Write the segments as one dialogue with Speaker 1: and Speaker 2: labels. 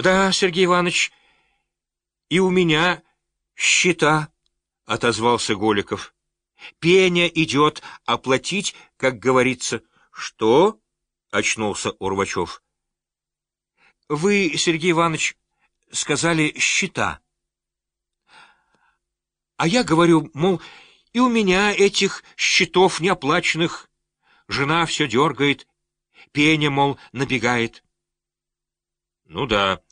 Speaker 1: Да, Сергей Иванович, и у меня счета, — отозвался Голиков. Пеня идет оплатить, как говорится. Что? — очнулся Урвачев. Вы, Сергей Иванович, сказали счета. А я говорю, мол, и у меня этих счетов неоплаченных. Жена все дергает, пеня, мол, набегает. Ну да,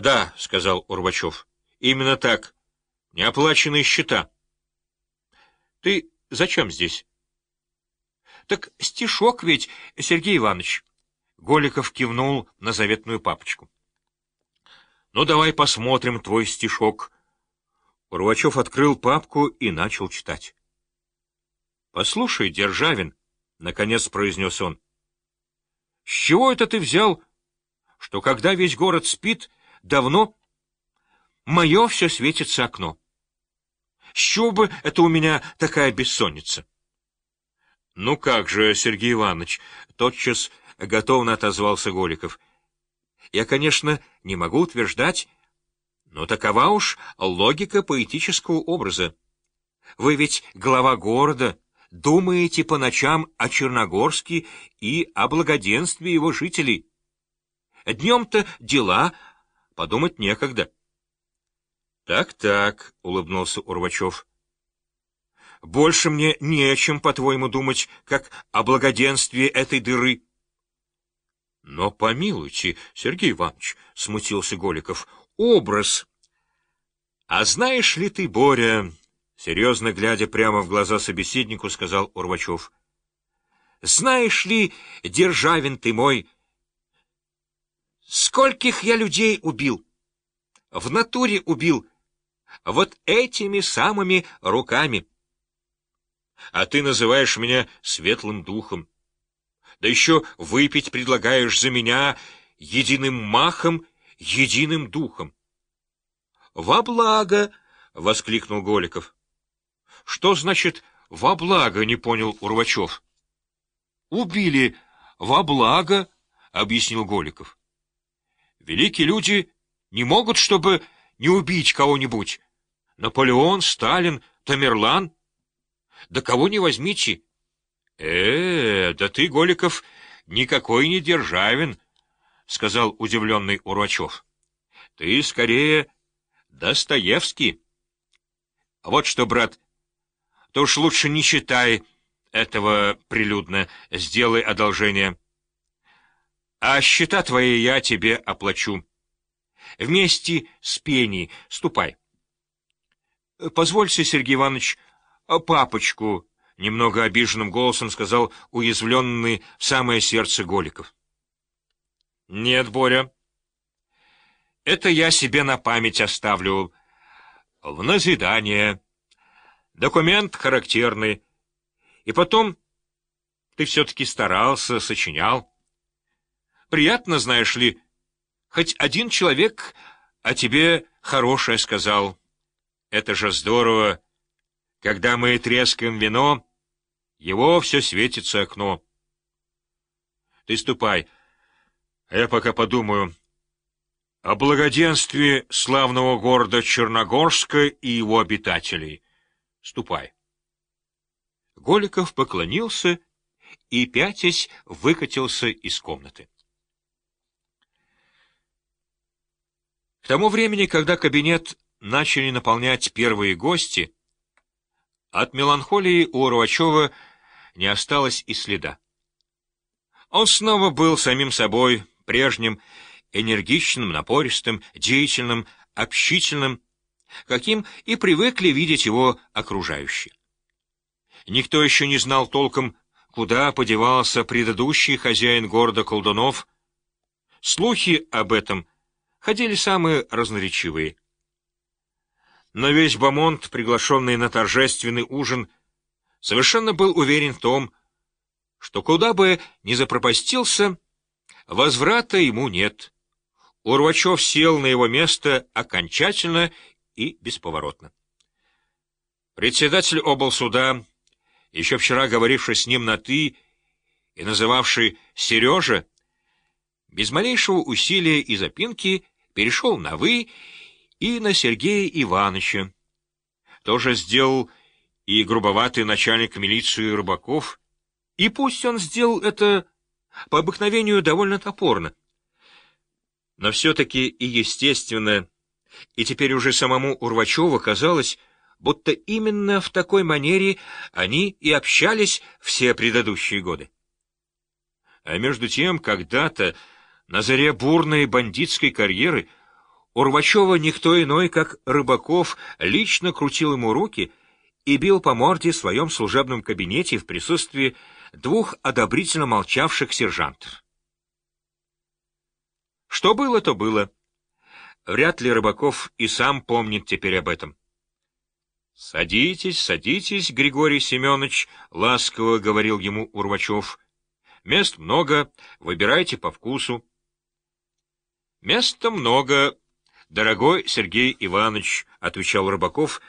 Speaker 1: да, сказал Урвачев. Именно так. Неоплаченные счета. Ты зачем здесь? Так стишок ведь, Сергей Иванович. Голиков кивнул на заветную папочку. Ну, давай посмотрим твой стишок. Урвачев открыл папку и начал читать. Послушай, Державин, — наконец произнес он, — с чего это ты взял, что когда весь город спит, давно мое все светится окно? Чего бы это у меня такая бессонница? — Ну как же, Сергей Иванович, — тотчас готовно отозвался Голиков. — Я, конечно, не могу утверждать, но такова уж логика поэтического образа. Вы ведь глава города, думаете по ночам о Черногорске и о благоденствии его жителей. Днем-то дела, подумать некогда. Так-так, — улыбнулся Урвачев. Больше мне не о чем, по-твоему, думать, как о благоденствии этой дыры. — Но помилуйте, Сергей Иванович, — смутился Голиков, — образ. — А знаешь ли ты, Боря, — серьезно глядя прямо в глаза собеседнику, сказал Урвачев, — знаешь ли, Державин ты мой, скольких я людей убил? В натуре убил, вот этими самыми руками. А ты называешь меня светлым духом. Да еще выпить предлагаешь за меня единым махом, единым духом. — Во благо! — воскликнул Голиков. — Что значит «во благо»? — не понял Урвачев. — Убили во благо, — объяснил Голиков. — Великие люди не могут, чтобы не убить кого-нибудь. Наполеон, Сталин, Тамерлан. Да кого не возьмите. Э, да ты, Голиков, никакой не Державин, — сказал удивленный Урвачев. Ты скорее Достоевский. Вот что, брат, то уж лучше не читай этого прилюдно, сделай одолжение. А счета твои я тебе оплачу. Вместе с пеней ступай. Позвольте, Сергей Иванович, папочку, — немного обиженным голосом сказал уязвленный в самое сердце Голиков. — Нет, Боря, это я себе на память оставлю. В назидание. Документ характерный. И потом ты все-таки старался, сочинял. Приятно, знаешь ли, хоть один человек о тебе хорошее сказал. Это же здорово. Когда мы трескаем вино, его все светится окно. Ты ступай, а я пока подумаю о благоденствии славного города Черногорска и его обитателей. Ступай. Голиков поклонился и, пятясь, выкатился из комнаты. К тому времени, когда кабинет начали наполнять первые гости, от меланхолии у Урвачева не осталось и следа. Он снова был самим собой, прежним, энергичным, напористым, деятельным, общительным, каким и привыкли видеть его окружающие. Никто еще не знал толком, куда подевался предыдущий хозяин города Колдунов. Слухи об этом ходили самые разноречивые. Но весь Бамонт, приглашенный на торжественный ужин, совершенно был уверен в том, что куда бы ни запропастился, возврата ему нет. Урвачев сел на его место окончательно и бесповоротно. Председатель облсуда, еще вчера говоривший с ним на «ты» и называвший Сережа, без малейшего усилия и запинки перешел на «вы» и на Сергея Ивановича. Тоже сделал и грубоватый начальник милиции Рыбаков, и пусть он сделал это по обыкновению довольно топорно. Но все-таки и естественно, и теперь уже самому Урвачеву казалось, будто именно в такой манере они и общались все предыдущие годы. А между тем, когда-то, на заре бурной бандитской карьеры, Урвачева никто иной, как Рыбаков, лично крутил ему руки и бил по морде в своем служебном кабинете в присутствии двух одобрительно молчавших сержантов. Что было, то было. Вряд ли Рыбаков и сам помнит теперь об этом. — Садитесь, садитесь, Григорий Семенович, — ласково говорил ему Урвачев. — Мест много, выбирайте по вкусу. — Места много, дорогой Сергей Иванович, — отвечал Рыбаков,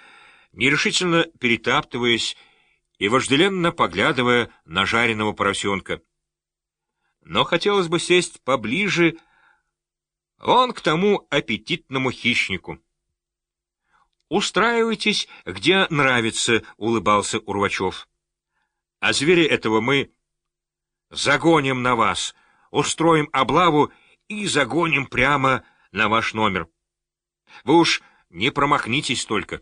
Speaker 1: нерешительно перетаптываясь и вожделенно поглядывая на жареного поросенка. Но хотелось бы сесть поближе, вон к тому аппетитному хищнику. «Устраивайтесь, где нравится», — улыбался Урвачев. «А зверя этого мы загоним на вас, устроим облаву и загоним прямо на ваш номер. Вы уж не промахнитесь только».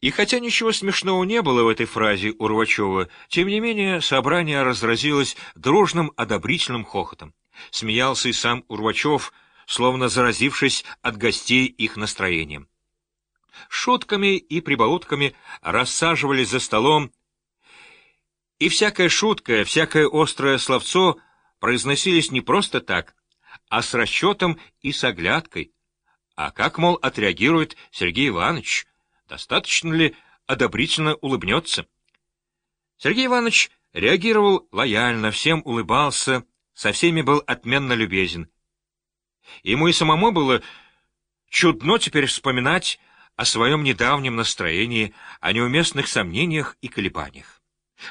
Speaker 1: И хотя ничего смешного не было в этой фразе Урвачева, тем не менее собрание разразилось дружным одобрительным хохотом. Смеялся и сам Урвачев, словно заразившись от гостей их настроением. Шутками и прибаутками рассаживались за столом, и всякая шутка, всякое острое словцо произносились не просто так, а с расчетом и с оглядкой. А как, мол, отреагирует Сергей Иванович? достаточно ли одобрительно улыбнется. Сергей Иванович реагировал лояльно, всем улыбался, со всеми был отменно любезен. Ему и самому было чудно теперь вспоминать о своем недавнем настроении, о неуместных сомнениях и колебаниях.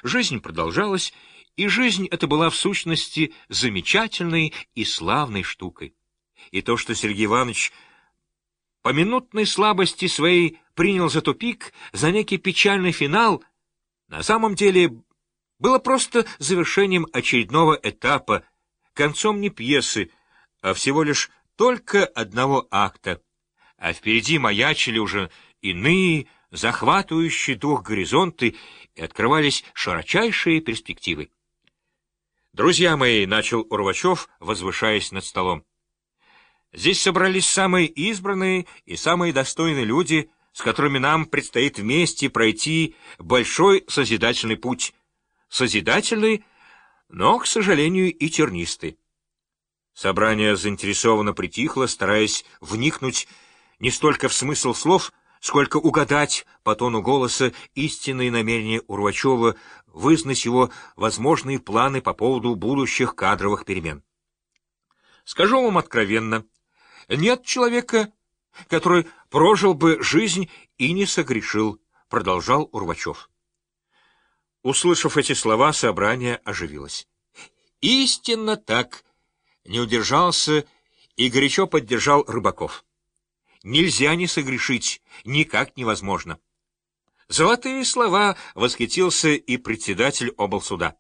Speaker 1: Жизнь продолжалась, и жизнь эта была в сущности замечательной и славной штукой. И то, что Сергей Иванович по минутной слабости своей принял за тупик, за некий печальный финал, на самом деле было просто завершением очередного этапа, концом не пьесы, а всего лишь только одного акта. А впереди маячили уже иные, захватывающие дух горизонты, и открывались широчайшие перспективы. «Друзья мои», — начал Урвачев, возвышаясь над столом, — «здесь собрались самые избранные и самые достойные люди, с которыми нам предстоит вместе пройти большой созидательный путь. Созидательный, но, к сожалению, и тернистый. Собрание заинтересованно притихло, стараясь вникнуть не столько в смысл слов, сколько угадать по тону голоса истинные намерения Урвачева, вызнать его возможные планы по поводу будущих кадровых перемен. Скажу вам откровенно, нет человека, который прожил бы жизнь и не согрешил, — продолжал Урвачев. Услышав эти слова, собрание оживилось. «Истинно так!» — не удержался и горячо поддержал Рыбаков. «Нельзя не согрешить, никак невозможно». «Золотые слова!» — восхитился и председатель облсуда.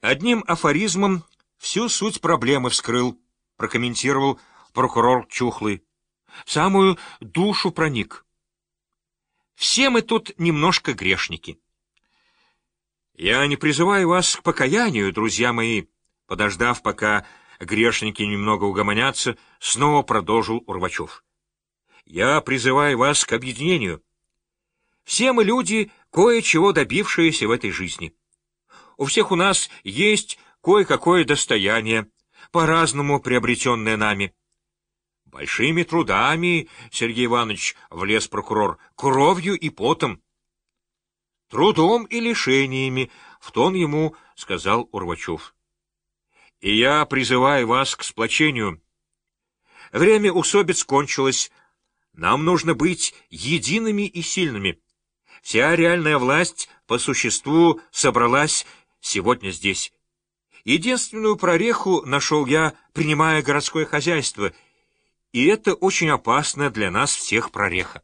Speaker 1: Одним афоризмом всю суть проблемы вскрыл, прокомментировал прокурор Чухлый. Самую душу проник. Все мы тут немножко грешники. Я не призываю вас к покаянию, друзья мои. Подождав, пока грешники немного угомонятся, снова продолжил Урвачев. Я призываю вас к объединению. Все мы люди, кое-чего добившиеся в этой жизни. У всех у нас есть кое-какое достояние, по-разному приобретенное нами. Большими трудами, Сергей Иванович, влез прокурор, кровью и потом. Трудом и лишениями, в тон ему сказал Урвачев. И я призываю вас к сплочению. Время усобиц кончилось. Нам нужно быть едиными и сильными. Вся реальная власть по существу собралась сегодня здесь. Единственную прореху нашел я, принимая городское хозяйство, и это очень опасная для нас всех прореха.